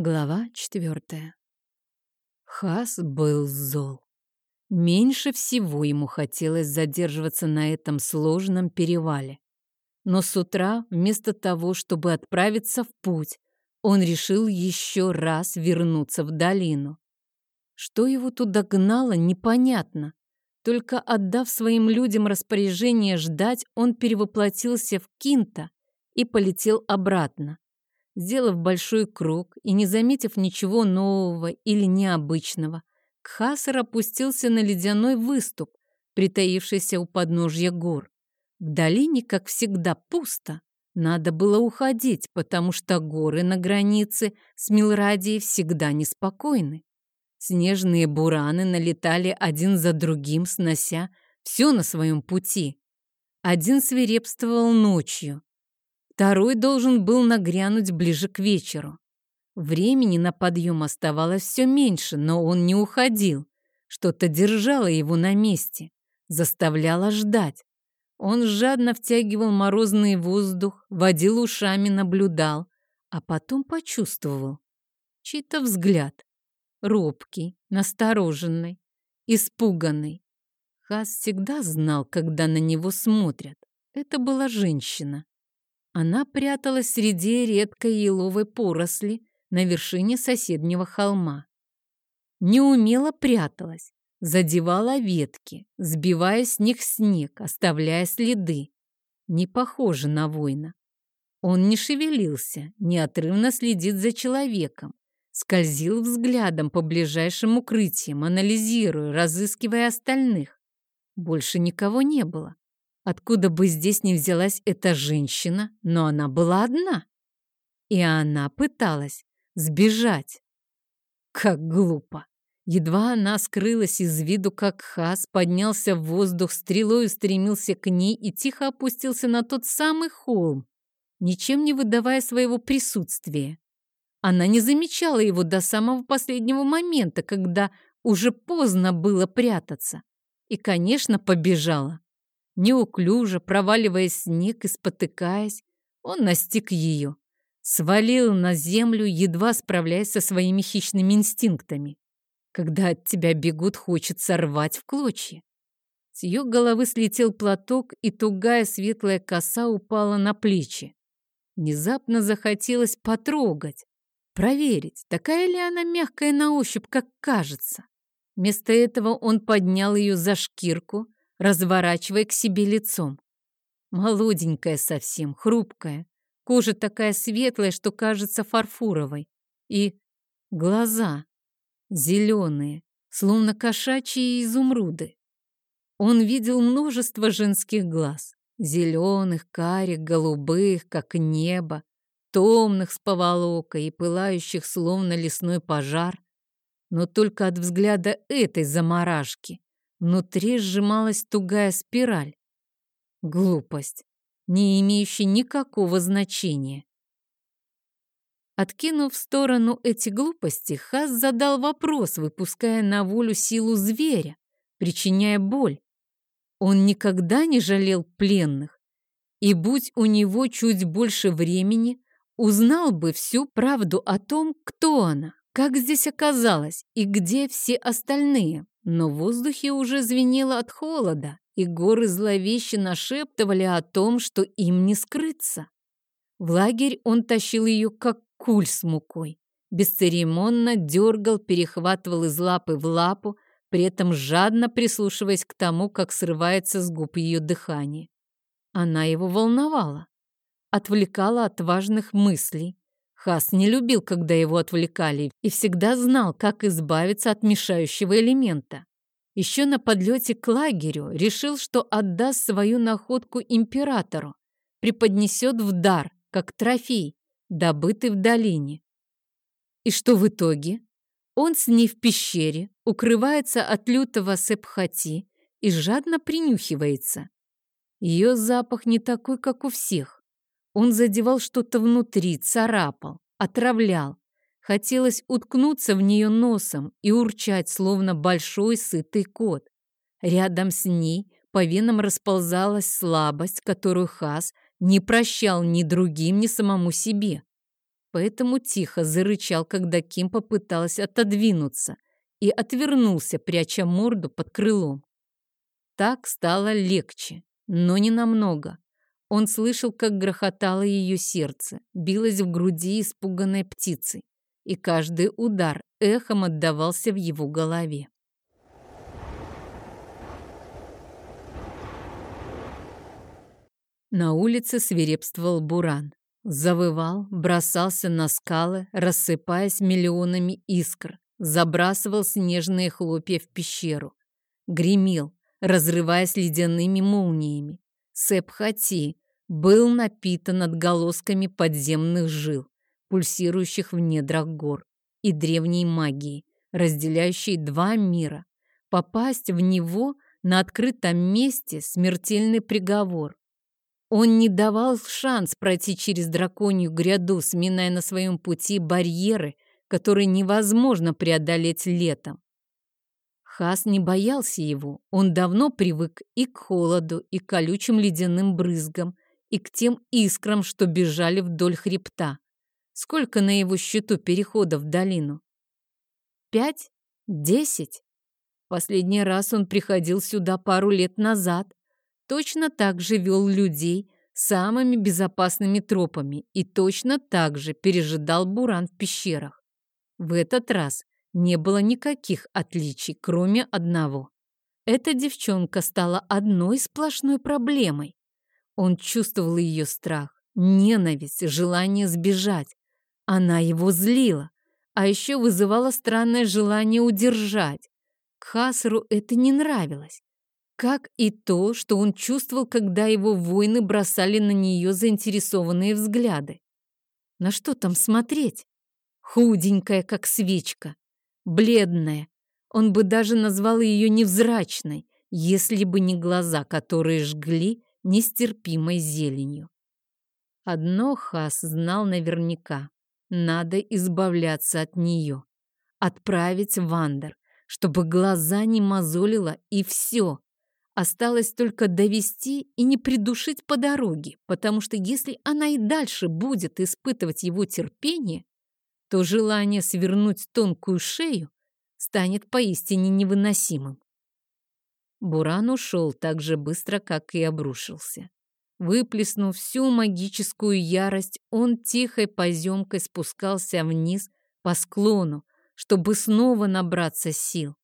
Глава четвертая. Хас был зол. Меньше всего ему хотелось задерживаться на этом сложном перевале. Но с утра, вместо того, чтобы отправиться в путь, он решил еще раз вернуться в долину. Что его туда гнало, непонятно. Только отдав своим людям распоряжение ждать, он перевоплотился в Кинта и полетел обратно. Сделав большой круг и не заметив ничего нового или необычного, Кхасар опустился на ледяной выступ, притаившийся у подножья гор. В долине, как всегда, пусто. Надо было уходить, потому что горы на границе с Милрадией всегда неспокойны. Снежные бураны налетали один за другим, снося все на своем пути. Один свирепствовал ночью, Второй должен был нагрянуть ближе к вечеру. Времени на подъем оставалось все меньше, но он не уходил. Что-то держало его на месте, заставляло ждать. Он жадно втягивал морозный воздух, водил ушами, наблюдал, а потом почувствовал чей-то взгляд. Робкий, настороженный, испуганный. Хас всегда знал, когда на него смотрят. Это была женщина. Она пряталась среди редкой еловой поросли на вершине соседнего холма. Неумело пряталась, задевала ветки, сбивая с них снег, оставляя следы. Не похоже на воина. Он не шевелился, неотрывно следит за человеком, скользил взглядом по ближайшим укрытиям, анализируя, разыскивая остальных. Больше никого не было. Откуда бы здесь ни взялась эта женщина, но она была одна. И она пыталась сбежать. Как глупо. Едва она скрылась из виду, как Хас поднялся в воздух, стрелой устремился к ней и тихо опустился на тот самый холм, ничем не выдавая своего присутствия. Она не замечала его до самого последнего момента, когда уже поздно было прятаться. И, конечно, побежала. Неуклюже, проваливая снег и спотыкаясь, он настиг ее. Свалил на землю, едва справляясь со своими хищными инстинктами. Когда от тебя бегут, хочется рвать в клочья. С ее головы слетел платок, и тугая светлая коса упала на плечи. Внезапно захотелось потрогать, проверить, такая ли она мягкая на ощупь, как кажется. Вместо этого он поднял ее за шкирку, разворачивая к себе лицом. Молоденькая совсем, хрупкая, кожа такая светлая, что кажется фарфоровой. И глаза зеленые, словно кошачьи изумруды. Он видел множество женских глаз, зеленых, карих, голубых, как небо, томных с поволокой и пылающих, словно лесной пожар. Но только от взгляда этой заморашки Внутри сжималась тугая спираль. Глупость, не имеющая никакого значения. Откинув в сторону эти глупости, Хас задал вопрос, выпуская на волю силу зверя, причиняя боль. Он никогда не жалел пленных, и будь у него чуть больше времени, узнал бы всю правду о том, кто она, как здесь оказалась и где все остальные но в воздухе уже звенело от холода, и горы зловеще нашептывали о том, что им не скрыться. В лагерь он тащил ее, как куль с мукой. Бесцеремонно дергал, перехватывал из лапы в лапу, при этом жадно прислушиваясь к тому, как срывается с губ ее дыхание. Она его волновала, отвлекала от важных мыслей. Хас не любил, когда его отвлекали, и всегда знал, как избавиться от мешающего элемента. Еще на подлете к лагерю решил, что отдаст свою находку императору, преподнесет в дар, как трофей, добытый в долине. И что в итоге? Он с ней в пещере, укрывается от лютого сепхати и жадно принюхивается. Ее запах не такой, как у всех. Он задевал что-то внутри, царапал, отравлял, Хотелось уткнуться в нее носом и урчать, словно большой сытый кот. Рядом с ней по венам расползалась слабость, которую Хас не прощал ни другим, ни самому себе. поэтому тихо зарычал, когда Ким попыталась отодвинуться и отвернулся, пряча морду под крылом. Так стало легче, но не намного. Он слышал, как грохотало ее сердце, билось в груди испуганной птицей, и каждый удар эхом отдавался в его голове. На улице свирепствовал буран. Завывал, бросался на скалы, рассыпаясь миллионами искр, забрасывал снежные хлопья в пещеру. Гремел, разрываясь ледяными молниями. Сепхати был напитан отголосками подземных жил, пульсирующих в недрах гор, и древней магии, разделяющей два мира. Попасть в него на открытом месте – смертельный приговор. Он не давал шанс пройти через драконью гряду, сминая на своем пути барьеры, которые невозможно преодолеть летом. Хас не боялся его. Он давно привык и к холоду, и к колючим ледяным брызгам, и к тем искрам, что бежали вдоль хребта. Сколько на его счету переходов в долину? Пять? Десять? Последний раз он приходил сюда пару лет назад. Точно так же вел людей самыми безопасными тропами и точно так же пережидал буран в пещерах. В этот раз не было никаких отличий, кроме одного. Эта девчонка стала одной сплошной проблемой. Он чувствовал ее страх, ненависть, желание сбежать. Она его злила, а еще вызывала странное желание удержать. Кхасару это не нравилось. Как и то, что он чувствовал, когда его воины бросали на нее заинтересованные взгляды. На что там смотреть? Худенькая, как свечка, бледная. Он бы даже назвал ее невзрачной, если бы не глаза, которые жгли нестерпимой зеленью. Одно Хас знал наверняка. Надо избавляться от нее. Отправить Вандер, чтобы глаза не мозолило, и все. Осталось только довести и не придушить по дороге, потому что если она и дальше будет испытывать его терпение, то желание свернуть тонкую шею станет поистине невыносимым. Буран ушел так же быстро, как и обрушился. Выплеснув всю магическую ярость, он тихой поземкой спускался вниз по склону, чтобы снова набраться сил.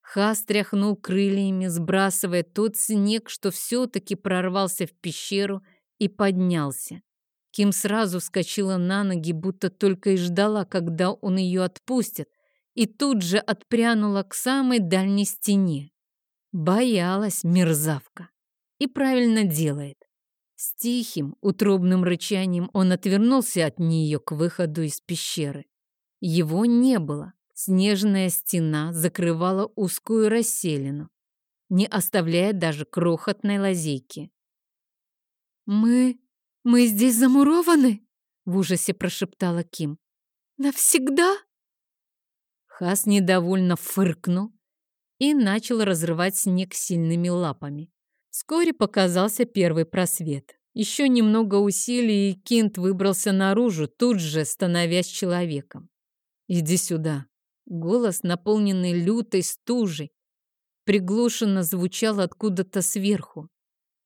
Хас тряхнул крыльями, сбрасывая тот снег, что все-таки прорвался в пещеру и поднялся. Ким сразу вскочила на ноги, будто только и ждала, когда он ее отпустит, и тут же отпрянула к самой дальней стене. Боялась мерзавка. И правильно делает. С тихим, утробным рычанием он отвернулся от нее к выходу из пещеры. Его не было. Снежная стена закрывала узкую расселину, не оставляя даже крохотной лазейки. «Мы «Мы здесь замурованы?» — в ужасе прошептала Ким. «Навсегда?» Хас недовольно фыркнул и начал разрывать снег сильными лапами. Вскоре показался первый просвет. Еще немного усилий, и Кинт выбрался наружу, тут же становясь человеком. «Иди сюда». Голос, наполненный лютой стужей, приглушенно звучал откуда-то сверху.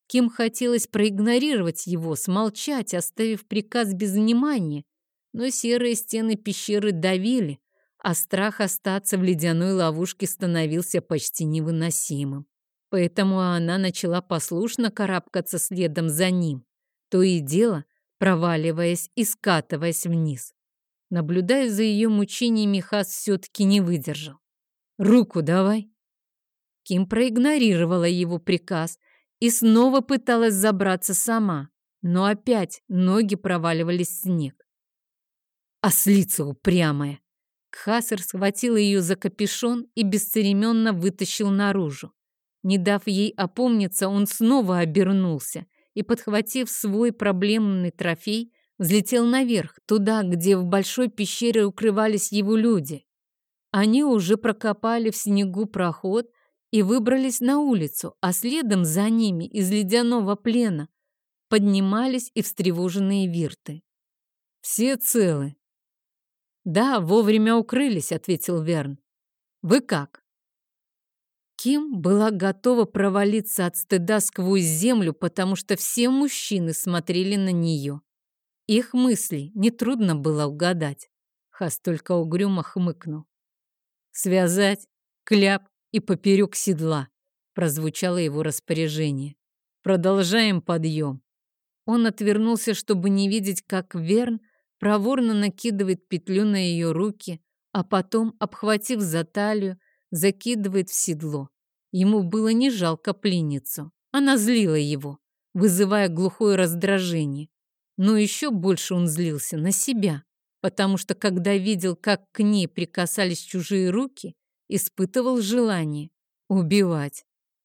Ким хотелось проигнорировать его, смолчать, оставив приказ без внимания, но серые стены пещеры давили, а страх остаться в ледяной ловушке становился почти невыносимым. Поэтому она начала послушно карабкаться следом за ним, то и дело проваливаясь и скатываясь вниз. Наблюдая за ее мучениями, Хас все-таки не выдержал. «Руку давай!» Ким проигнорировала его приказ и снова пыталась забраться сама, но опять ноги проваливались в снег. Ослица упрямая! Кхасер схватил ее за капюшон и бесцеремонно вытащил наружу. Не дав ей опомниться, он снова обернулся и, подхватив свой проблемный трофей, взлетел наверх, туда, где в большой пещере укрывались его люди. Они уже прокопали в снегу проход и выбрались на улицу, а следом за ними из ледяного плена поднимались и встревоженные вирты. Все целы. Да, вовремя укрылись, ответил Верн. Вы как? Ким была готова провалиться от стыда сквозь землю, потому что все мужчины смотрели на нее. Их мысли нетрудно было угадать. Хас только угрюмо хмыкнул. «Связать, кляп и поперек седла», прозвучало его распоряжение. «Продолжаем подъем». Он отвернулся, чтобы не видеть, как Верн проворно накидывает петлю на ее руки, а потом, обхватив за талию, закидывает в седло. Ему было не жалко пленницу. Она злила его, вызывая глухое раздражение. Но еще больше он злился на себя, потому что, когда видел, как к ней прикасались чужие руки, испытывал желание убивать.